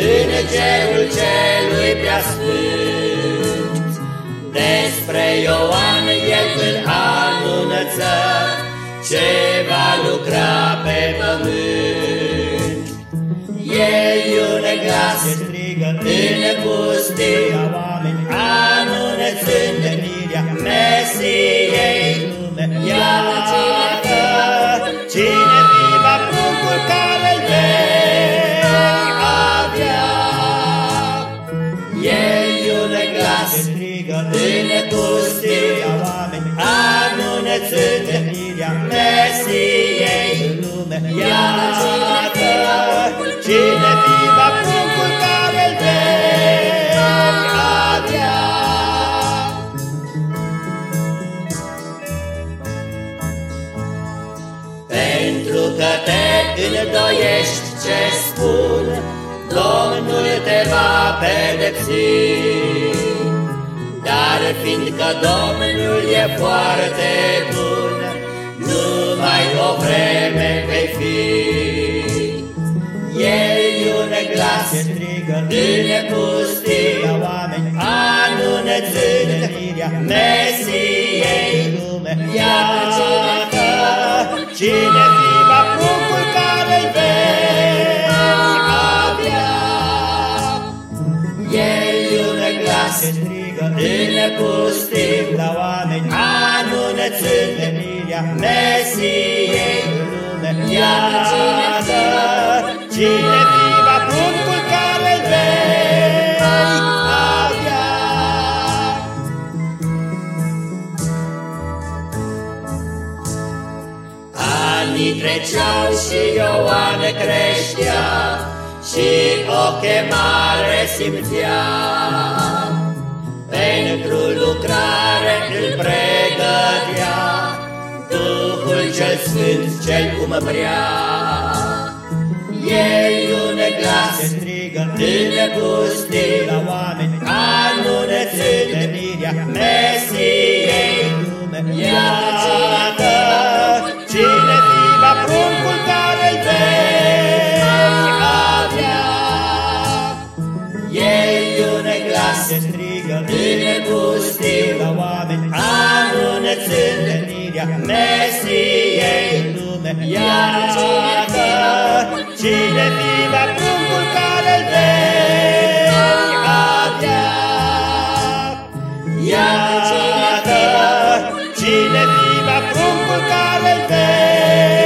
îngerul celui prea sfânt. Despre Ioan el îl anunță ce va lucra pe pământ. El un glas strigă în pustiu, oameni anunțând glas strigă în pustiu, oameni anunțând venirea Mesiei lume. Iată cine fi va pruncul care îl vei avea. Pentru că te îndoiești ce spun, Domnul te va pedepsi. Dar fiindcă Domnul e foarte bun, Numai o vreme vei fi. El un glas strigă în pustiu, oameni anunțând venirea Mesiei. lume. Iată cine pustiu, la oameni anunțând venirea Mesiei. lume. Iată cine fi va pruncul care îl vei avea. Anii treceau și Ioan creștea și o chemare simțea. Pentru lucrare îl pregătea Duhul cel Sfânt cel umbrea. El un glas strigă în pustiu, la oameni anunțând venirea Mesiei. lume. Iată bine gustiu La oameni aruneți întâlnirea Mesiei în lume. Iar cine fi acum, cine fi acum care vei avea Iar cine fi acum, cine fi acum care vei